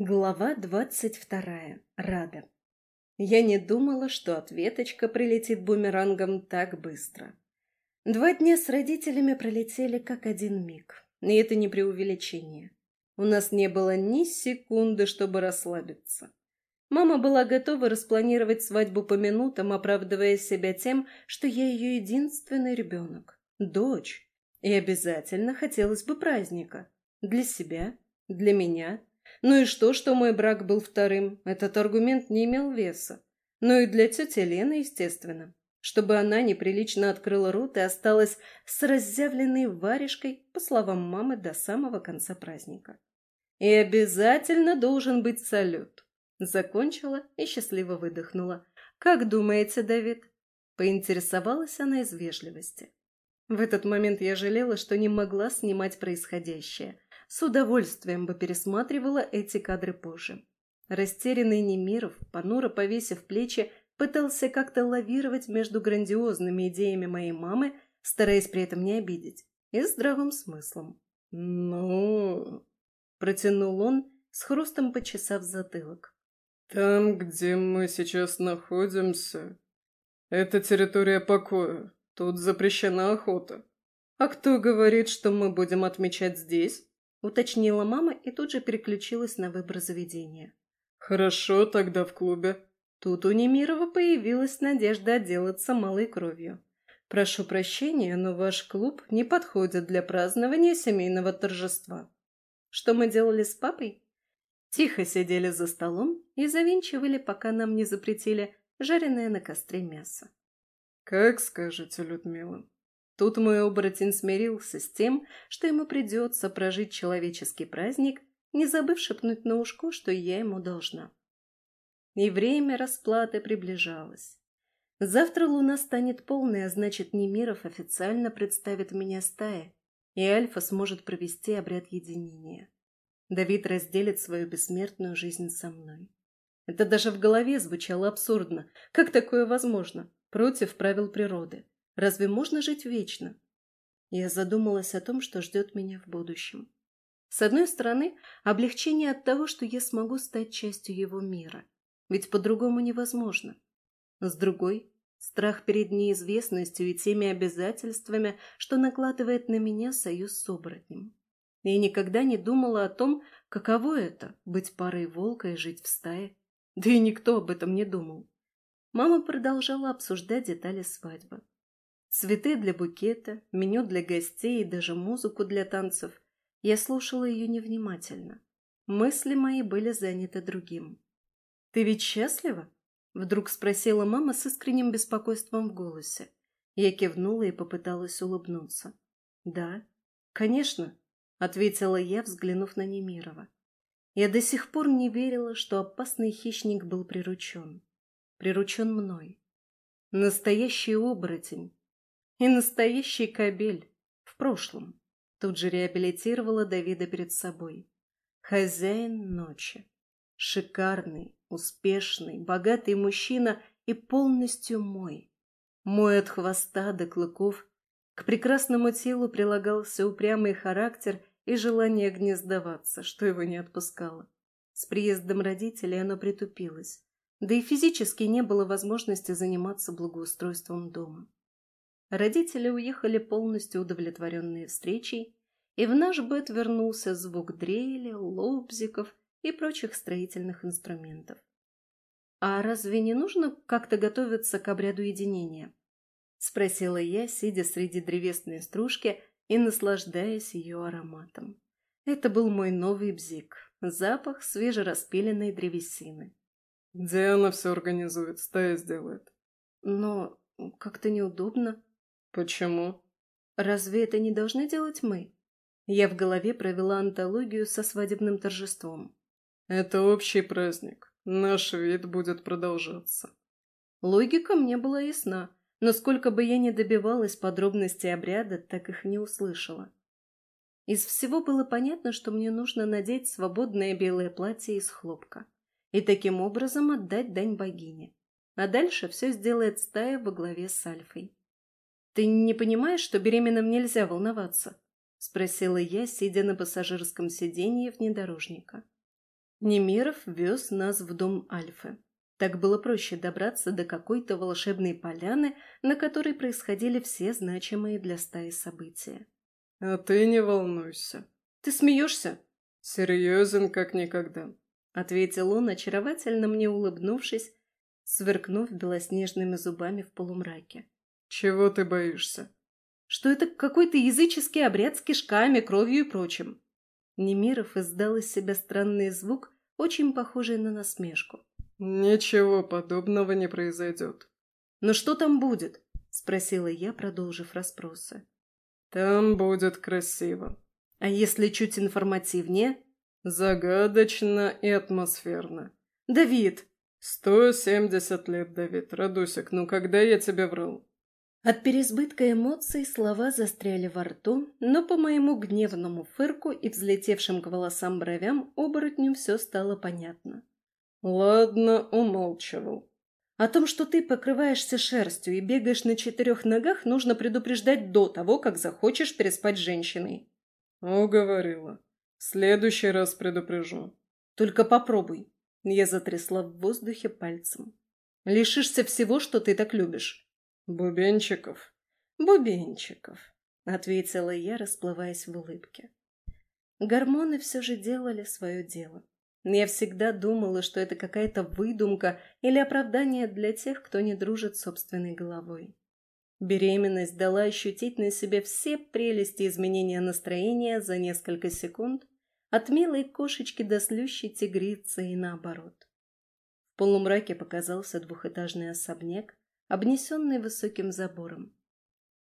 Глава двадцать вторая. Рада. Я не думала, что ответочка прилетит бумерангом так быстро. Два дня с родителями пролетели как один миг, и это не преувеличение. У нас не было ни секунды, чтобы расслабиться. Мама была готова распланировать свадьбу по минутам, оправдывая себя тем, что я ее единственный ребенок, дочь, и обязательно хотелось бы праздника. Для себя, для меня ну и что, что мой брак был вторым? Этот аргумент не имел веса. Ну и для тети Лены, естественно. Чтобы она неприлично открыла рот и осталась с разъявленной варежкой, по словам мамы, до самого конца праздника. И обязательно должен быть салют. Закончила и счастливо выдохнула. «Как думаете, Давид?» Поинтересовалась она из вежливости. В этот момент я жалела, что не могла снимать происходящее – с удовольствием бы пересматривала эти кадры позже. Растерянный Немиров, понуро повесив плечи, пытался как-то лавировать между грандиозными идеями моей мамы, стараясь при этом не обидеть, и здравым смыслом. «Ну...» — протянул он, с хрустом почесав затылок. «Там, где мы сейчас находимся, это территория покоя. Тут запрещена охота. А кто говорит, что мы будем отмечать здесь?» Уточнила мама и тут же переключилась на выбор заведения. «Хорошо, тогда в клубе». Тут у Немирова появилась надежда отделаться малой кровью. «Прошу прощения, но ваш клуб не подходит для празднования семейного торжества». Что мы делали с папой? Тихо сидели за столом и завинчивали, пока нам не запретили, жареное на костре мясо. «Как скажете, Людмила», Тут мой оборотень смирился с тем, что ему придется прожить человеческий праздник, не забыв шепнуть на ушко, что я ему должна. И время расплаты приближалось. Завтра луна станет полной, а значит, Немиров официально представит меня стае, и Альфа сможет провести обряд единения. Давид разделит свою бессмертную жизнь со мной. Это даже в голове звучало абсурдно. Как такое возможно? Против правил природы. Разве можно жить вечно? Я задумалась о том, что ждет меня в будущем. С одной стороны, облегчение от того, что я смогу стать частью его мира. Ведь по-другому невозможно. С другой, страх перед неизвестностью и теми обязательствами, что накладывает на меня союз с оборотнем. Я никогда не думала о том, каково это – быть парой волка и жить в стае. Да и никто об этом не думал. Мама продолжала обсуждать детали свадьбы. Цветы для букета, меню для гостей и даже музыку для танцев. Я слушала ее невнимательно. Мысли мои были заняты другим. «Ты ведь счастлива?» — вдруг спросила мама с искренним беспокойством в голосе. Я кивнула и попыталась улыбнуться. «Да, конечно», — ответила я, взглянув на Немирова. Я до сих пор не верила, что опасный хищник был приручен. Приручен мной. Настоящий оборотень, и настоящий кобель. В прошлом. Тут же реабилитировала Давида перед собой. Хозяин ночи. Шикарный, успешный, богатый мужчина и полностью мой. Мой от хвоста до клыков. К прекрасному телу прилагался упрямый характер и желание гнездоваться, что его не отпускало. С приездом родителей оно притупилось, да и физически не было возможности заниматься благоустройством дома. Родители уехали полностью удовлетворенные встречей, и в наш быт вернулся звук дрели, лобзиков и прочих строительных инструментов. «А разве не нужно как-то готовиться к обряду единения?» — спросила я, сидя среди древесной стружки и наслаждаясь ее ароматом. Это был мой новый бзик, запах свежераспиленной древесины. «Диана все организует, стая сделает». «Но как-то неудобно», Почему? Разве это не должны делать мы? Я в голове провела антологию со свадебным торжеством. Это общий праздник. Наш вид будет продолжаться. Логика мне была ясна, но сколько бы я ни добивалась подробностей обряда, так их не услышала. Из всего было понятно, что мне нужно надеть свободное белое платье из хлопка и таким образом отдать дань богине. А дальше все сделает стая во главе с Альфой. «Ты не понимаешь, что беременным нельзя волноваться?» — спросила я, сидя на пассажирском сиденье внедорожника. Немиров вез нас в дом Альфы. Так было проще добраться до какой-то волшебной поляны, на которой происходили все значимые для стаи события. «А ты не волнуйся». «Ты смеешься?» «Серьезен, как никогда», — ответил он, очаровательно мне улыбнувшись, сверкнув белоснежными зубами в полумраке. «Чего ты боишься?» «Что это какой-то языческий обряд с кишками, кровью и прочим». Немиров издал из себя странный звук, очень похожий на насмешку. «Ничего подобного не произойдет». «Но что там будет?» — спросила я, продолжив расспросы. «Там будет красиво». «А если чуть информативнее?» «Загадочно и атмосферно». «Давид!» «Сто семьдесят лет, Давид. Радусик, ну когда я тебе врал?» От переизбытка эмоций слова застряли во рту, но по моему гневному фырку и взлетевшим к волосам бровям оборотню все стало понятно. «Ладно, умолчивал». О том, что ты покрываешься шерстью и бегаешь на четырех ногах, нужно предупреждать до того, как захочешь переспать с женщиной. Уговорила. В следующий раз предупрежу. Только попробуй. Я затрясла в воздухе пальцем. Лишишься всего, что ты так любишь. Бубенчиков. Бубенчиков, ответила я, расплываясь в улыбке. Гормоны все же делали свое дело. Я всегда думала, что это какая-то выдумка или оправдание для тех, кто не дружит собственной головой. Беременность дала ощутить на себе все прелести изменения настроения за несколько секунд, от милой кошечки до слющей тигрицы и наоборот. В полумраке показался двухэтажный особняк, обнесенный высоким забором.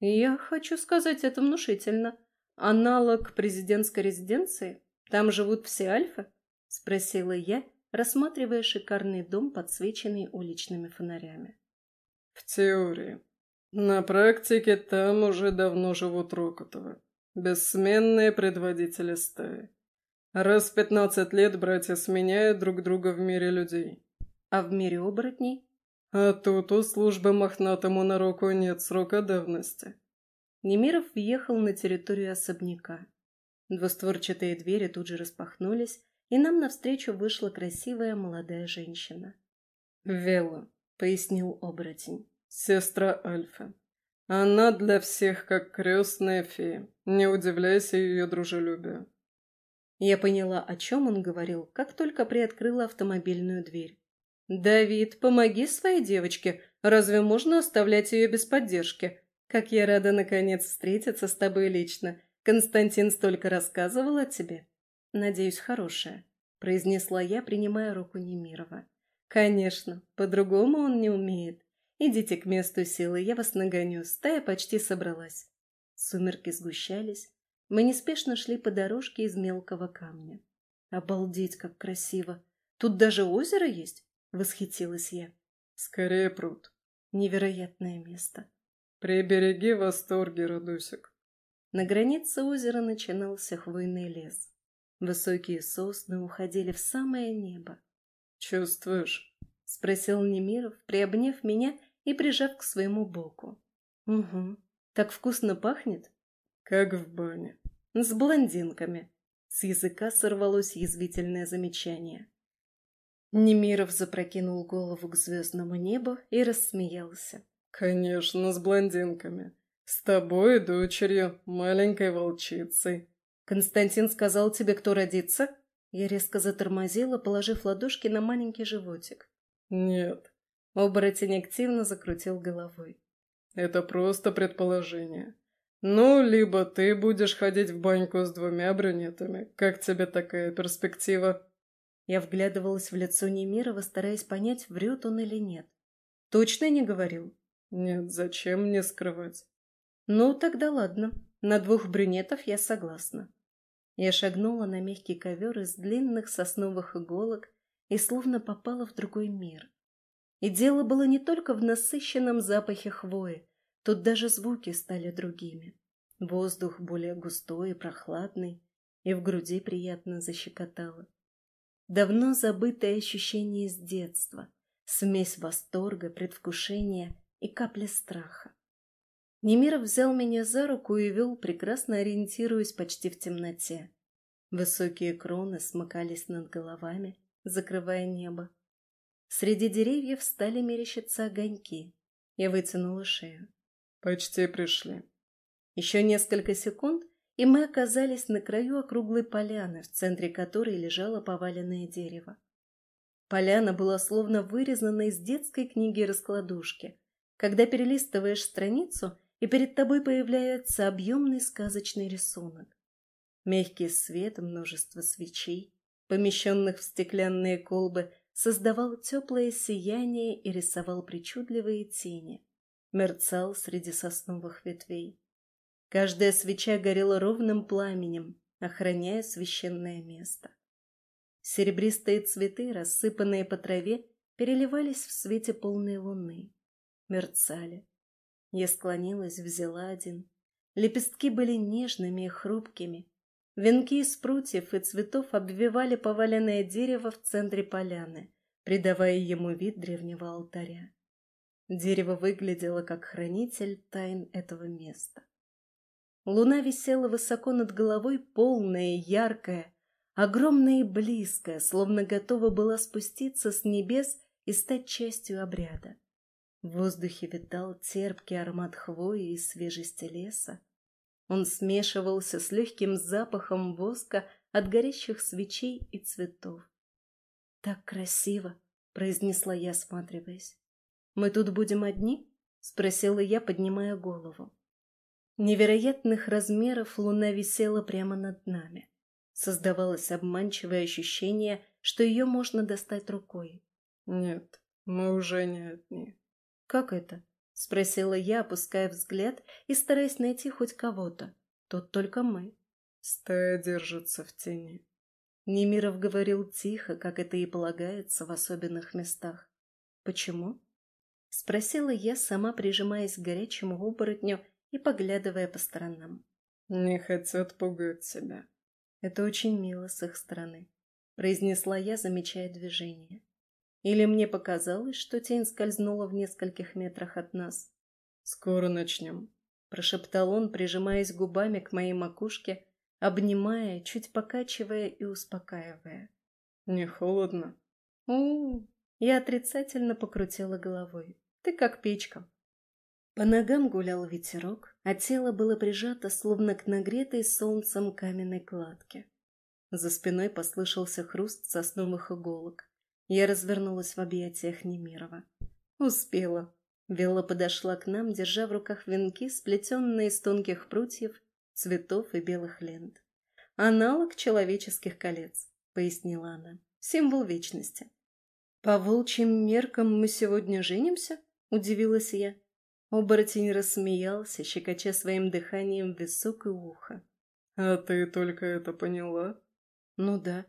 Я хочу сказать это внушительно. Аналог президентской резиденции? Там живут все альфы? — спросила я, рассматривая шикарный дом, подсвеченный уличными фонарями. «В теории. На практике там уже давно живут Рокотовы, бессменные предводители стаи. Раз в пятнадцать лет братья сменяют друг друга в мире людей. А в мире оборотней? А тут у службы мохнатому нароку нет срока давности». Немиров въехал на территорию особняка. Двустворчатые двери тут же распахнулись, и нам навстречу вышла красивая молодая женщина. «Вела», — пояснил оборотень. «Сестра Альфа. Она для всех как крестная фея. Не удивляйся ее дружелюбию». Я поняла, о чем он говорил, как только приоткрыла автомобильную дверь. «Давид, помоги своей девочке. Разве можно оставлять ее без поддержки? Как я рада, наконец, встретиться с тобой лично. Константин столько рассказывал о тебе». «Надеюсь, хорошая», — произнесла я, принимая руку Немирова. «Конечно, по-другому он не умеет. Идите к месту силы, я вас нагоню, стая почти собралась». Сумерки сгущались. Мы неспешно шли по дорожке из мелкого камня. «Обалдеть, как красиво! Тут даже озеро есть?» — восхитилась я. «Скорее пруд». Невероятное место. «Прибереги восторги, Радусик». На границе озера начинался хвойный лес. Высокие сосны уходили в самое небо. «Чувствуешь?» — спросил Немиров, приобняв меня и прижав к своему боку. «Угу. Так вкусно пахнет?» «Как в бане». «С блондинками». С языка сорвалось язвительное замечание. Немиров запрокинул голову к звездному небу и рассмеялся. «Конечно, с блондинками. С тобой, дочерью, маленькой волчицей. «Константин сказал тебе, кто родится?» Я резко затормозила, положив ладошки на маленький животик. «Нет». Оборотень активно закрутил головой. «Это просто предположение. Ну, либо ты будешь ходить в баньку с двумя брюнетами. Как тебе такая перспектива?» Я вглядывалась в лицо Немирова, стараясь понять, врет он или нет. «Точно не говорил?» «Нет, зачем мне скрывать?» «Ну, тогда ладно. На двух брюнетов я согласна». Я шагнула на мягкий ковер из длинных сосновых иголок и словно попала в другой мир. И дело было не только в насыщенном запахе хвои, тут даже звуки стали другими. Воздух более густой и прохладный, и в груди приятно защекотало. Давно забытое ощущение с детства, смесь восторга, предвкушения и капли страха. Немиров взял меня за руку и вел, прекрасно ориентируясь почти в темноте. Высокие кроны смыкались над головами, закрывая небо. Среди деревьев стали мерещиться огоньки. Я вытянула шею. «Почти пришли». Еще несколько секунд, и мы оказались на краю округлой поляны, в центре которой лежало поваленное дерево. Поляна была словно вырезана из детской книги-раскладушки, когда перелистываешь страницу, и перед тобой появляется объемный сказочный рисунок. Мягкий свет множество свечей, помещенных в стеклянные колбы, создавал теплое сияние и рисовал причудливые тени, мерцал среди сосновых ветвей. Каждая свеча горела ровным пламенем, охраняя священное место. Серебристые цветы, рассыпанные по траве, переливались в свете полной луны. Мерцали. Я склонилась, взяла один. Лепестки были нежными и хрупкими. Венки из прутьев и цветов обвивали поваленное дерево в центре поляны, придавая ему вид древнего алтаря. Дерево выглядело как хранитель тайн этого места. Луна висела высоко над головой, полная, яркая, огромная и близкая, словно готова была спуститься с небес и стать частью обряда. В воздухе витал терпкий аромат хвои и свежести леса. Он смешивался с легким запахом воска от горящих свечей и цветов. «Так красиво!» — произнесла я, осматриваясь. «Мы тут будем одни?» — спросила я, поднимая голову. Невероятных размеров луна висела прямо над нами. Создавалось обманчивое ощущение, что ее можно достать рукой. «Нет, мы уже не одни». «Как это?» — спросила я, опуская взгляд и стараясь найти хоть кого-то. «Тут только мы». «Стая держится в тени». Немиров говорил тихо, как это и полагается в особенных местах. «Почему?» — спросила я, сама прижимаясь к горячему оборотню и поглядывая по сторонам. «Не хотят пугать себя». «Это очень мило с их стороны», — произнесла я, замечая движение. Или мне показалось, что тень скользнула в нескольких метрах от нас. «Скоро начнем», — прошептал он, прижимаясь губами к моей макушке, обнимая, чуть покачивая и успокаивая. «Не холодно?» у, -у, -у Я отрицательно покрутила головой. «Ты как печка». По ногам гулял ветерок, а тело было прижато, словно к нагретой солнцем каменной кладке. За спиной послышался хруст сосновых иголок. Я развернулась в объятиях Немирова. Успела. Вилла подошла к нам, держа в руках венки, сплетенные из тонких прутьев, цветов и белых лент. «Аналог человеческих колец», — пояснила она. «Символ вечности». «По волчьим меркам мы сегодня женимся?» — удивилась я. Оборотень рассмеялся, щекоча своим дыханием висок и ухо. «А ты только это поняла?» «Ну да.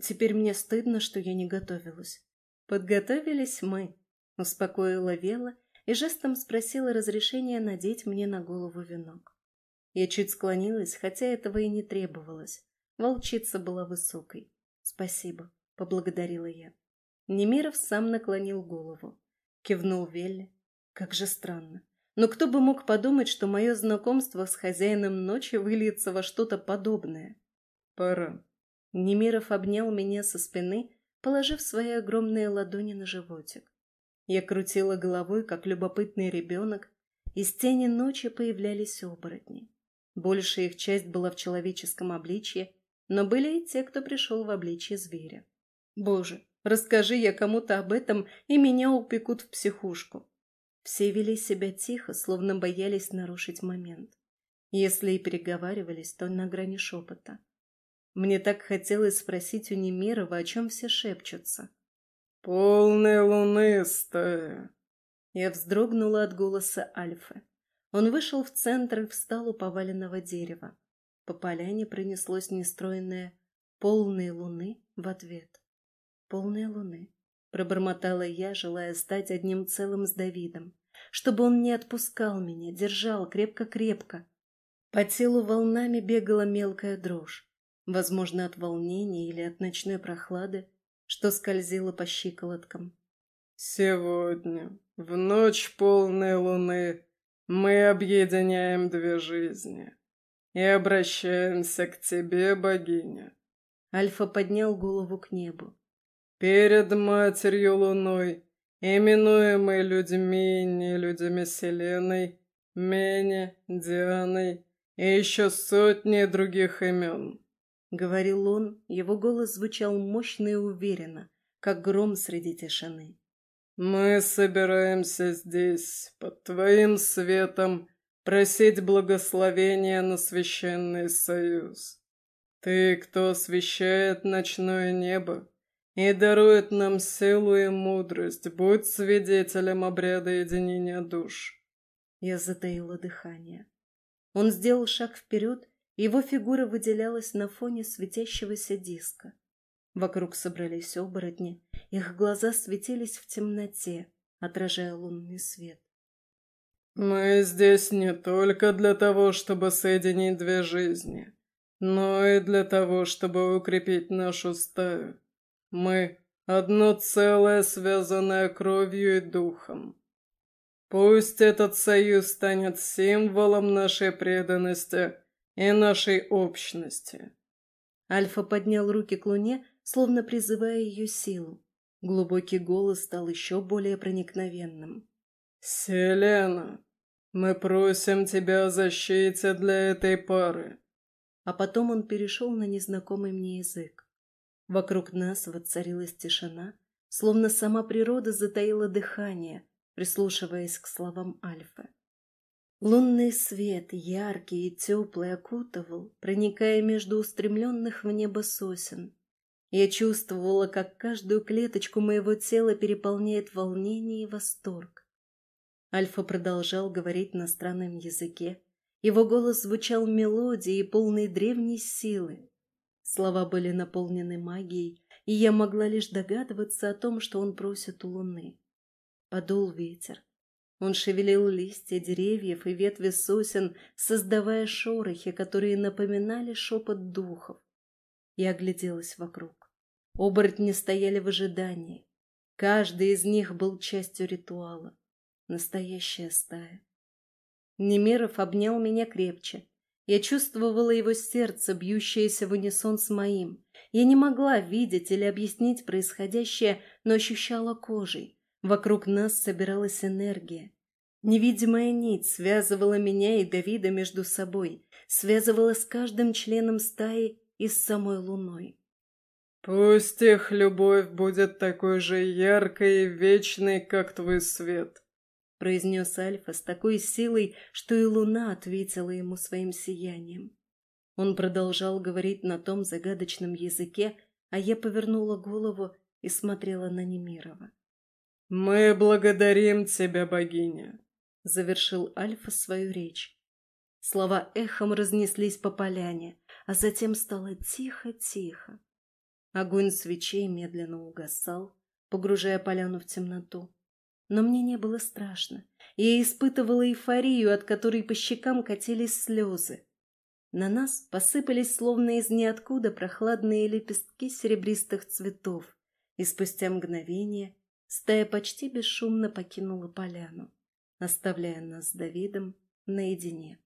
Теперь мне стыдно, что я не готовилась». «Подготовились мы», — успокоила Вела и жестом спросила разрешения надеть мне на голову венок. Я чуть склонилась, хотя этого и не требовалось. Волчица была высокой. «Спасибо», — поблагодарила я. Немиров сам наклонил голову. Кивнул Велле. Как же странно. Но кто бы мог подумать, что мое знакомство с хозяином ночи выльется во что-то подобное? Пора. Немиров обнял меня со спины, положив свои огромные ладони на животик. Я крутила головой, как любопытный ребенок. Из тени ночи появлялись оборотни. Большая их часть была в человеческом обличье, но были и те, кто пришел в обличье зверя. Боже, расскажи я кому-то об этом, и меня упекут в психушку. Все вели себя тихо, словно боялись нарушить момент. Если и переговаривались, то на грани шепота. Мне так хотелось спросить у Немирова, о чем все шепчутся. «Полная луны стая!» Я вздрогнула от голоса Альфы. Он вышел в центр и встал у поваленного дерева. По поляне пронеслось нестроенное «полные луны» в ответ. «Полные луны», — пробормотала я, желая стать одним целым с Давидом, чтобы он не отпускал меня, держал крепко-крепко. По телу волнами бегала мелкая дрожь, возможно, от волнения или от ночной прохлады, что скользила по щиколоткам. «Сегодня, в ночь полной луны, мы объединяем две жизни и обращаемся к тебе, богиня, Альфа поднял голову к небу. «Перед Матерью Луной, именуемой людьми и нелюдями Селеной, Мене, Дианой и еще сотни других имен», — говорил он, его голос звучал мощно и уверенно, как гром среди тишины. «Мы собираемся здесь, под Твоим светом, просить благословения на священный союз. Ты, кто освещает ночное небо и дарует нам силу и мудрость, будь свидетелем обряда единения душ». Я затаила дыхание. Он сделал шаг вперед, его фигура выделялась на фоне светящегося диска. Вокруг собрались оборотни, их глаза светились в темноте, отражая лунный свет. «Мы здесь не только для того, чтобы соединить две жизни, но и для того, чтобы укрепить нашу стаю. Мы — одно целое, связанное кровью и духом. Пусть этот союз станет символом нашей преданности и нашей общности». Альфа поднял руки к луне, словно призывая ее силу. Глубокий голос стал еще более проникновенным. «Селена, мы просим тебя о защите для этой пары». А потом он перешел на незнакомый мне язык. Вокруг нас воцарилась тишина, словно сама природа затаила дыхание, прислушиваясь к словам Альфы. Лунный свет, яркий и теплый, окутывал, проникая между устремленных в небо сосен, я чувствовала, как каждую клеточку моего тела переполняет волнение и восторг. Альфа продолжал говорить на странном языке. Его голос звучал мелодией, полной древней силы. Слова были наполнены магией, и я могла лишь догадываться о том, что он просит у луны. Подул ветер. Он шевелил листья деревьев и ветви сосен, создавая шорохи, которые напоминали шепот духов. Я огляделась вокруг. Оборотни стояли в ожидании. Каждый из них был частью ритуала. Настоящая стая. Немиров обнял меня крепче. Я чувствовала его сердце, бьющееся в унисон с моим. Я не могла видеть или объяснить происходящее, но ощущала кожей. Вокруг нас собиралась энергия. Невидимая нить связывала меня и Давида между собой, связывала с каждым членом стаи и с самой луной. «Пусть их любовь будет такой же яркой и вечной, как твой свет», — произнес Альфа с такой силой, что и луна ответила ему своим сиянием. Он продолжал говорить на том загадочном языке, а я повернула голову и смотрела на Немирова. «Мы благодарим тебя, богиня», — завершил Альфа свою речь. Слова эхом разнеслись по поляне, а затем стало тихо-тихо. Огонь свечей медленно угасал, погружая поляну в темноту. Но мне не было страшно. Я испытывала эйфорию, от которой по щекам катились слезы. На нас посыпались словно из ниоткуда прохладные лепестки серебристых цветов, и спустя мгновение стая почти бесшумно покинула поляну, оставляя нас с Давидом наедине.